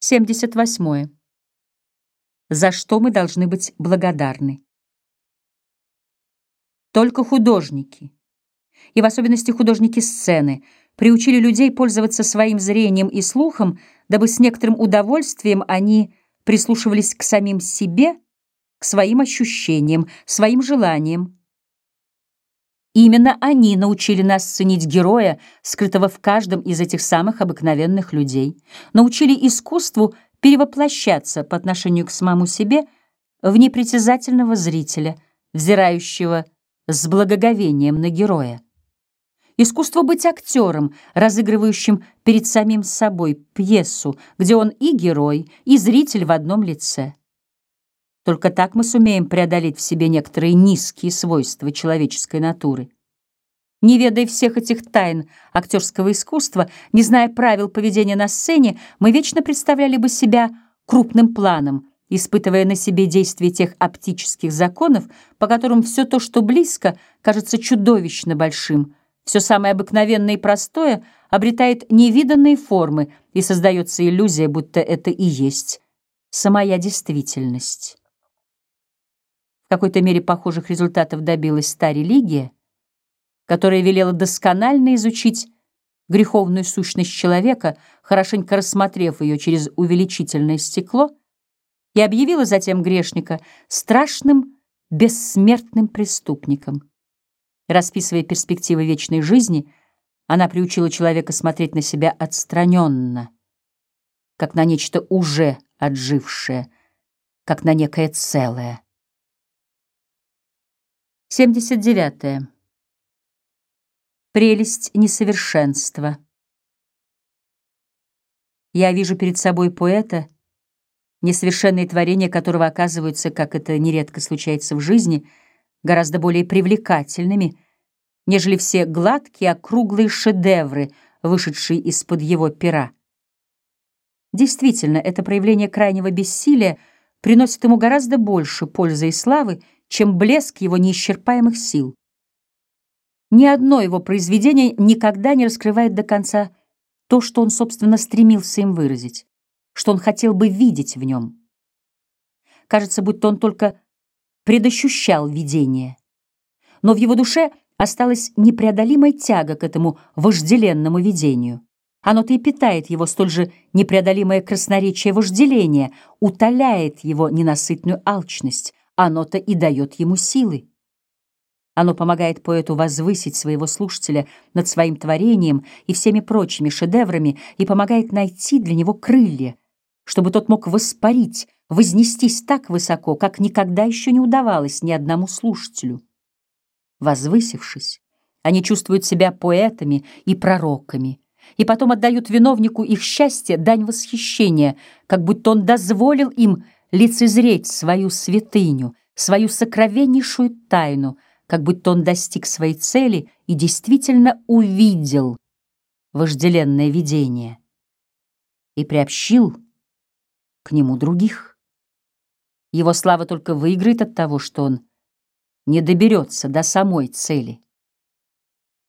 78. За что мы должны быть благодарны? Только художники, и в особенности художники сцены, приучили людей пользоваться своим зрением и слухом, дабы с некоторым удовольствием они прислушивались к самим себе, к своим ощущениям, своим желаниям, Именно они научили нас ценить героя, скрытого в каждом из этих самых обыкновенных людей, научили искусству перевоплощаться по отношению к самому себе в непритязательного зрителя, взирающего с благоговением на героя. Искусство быть актером, разыгрывающим перед самим собой пьесу, где он и герой, и зритель в одном лице. Только так мы сумеем преодолеть в себе некоторые низкие свойства человеческой натуры. Не ведая всех этих тайн актерского искусства, не зная правил поведения на сцене, мы вечно представляли бы себя крупным планом, испытывая на себе действие тех оптических законов, по которым все то, что близко, кажется чудовищно большим, все самое обыкновенное и простое обретает невиданные формы и создается иллюзия, будто это и есть самая действительность. В какой-то мере похожих результатов добилась та религия, которая велела досконально изучить греховную сущность человека, хорошенько рассмотрев ее через увеличительное стекло, и объявила затем грешника страшным бессмертным преступником. Расписывая перспективы вечной жизни, она приучила человека смотреть на себя отстраненно, как на нечто уже отжившее, как на некое целое. 79. -е. Прелесть несовершенства. Я вижу перед собой поэта, несовершенные творения которого оказываются, как это нередко случается в жизни, гораздо более привлекательными, нежели все гладкие, округлые шедевры, вышедшие из-под его пера. Действительно, это проявление крайнего бессилия приносит ему гораздо больше пользы и славы, чем блеск его неисчерпаемых сил. Ни одно его произведение никогда не раскрывает до конца то, что он, собственно, стремился им выразить, что он хотел бы видеть в нем. Кажется, будто он только предощущал видение. Но в его душе осталась непреодолимая тяга к этому вожделенному видению. Оно-то и питает его столь же непреодолимое красноречие вожделения, утоляет его ненасытную алчность, оно-то и дает ему силы. Оно помогает поэту возвысить своего слушателя над своим творением и всеми прочими шедеврами и помогает найти для него крылья, чтобы тот мог воспарить, вознестись так высоко, как никогда еще не удавалось ни одному слушателю. Возвысившись, они чувствуют себя поэтами и пророками, и потом отдают виновнику их счастья дань восхищения, как будто он дозволил им лицезреть свою святыню, свою сокровеннейшую тайну, как будто он достиг своей цели и действительно увидел вожделенное видение и приобщил к нему других. Его слава только выиграет от того, что он не доберется до самой цели.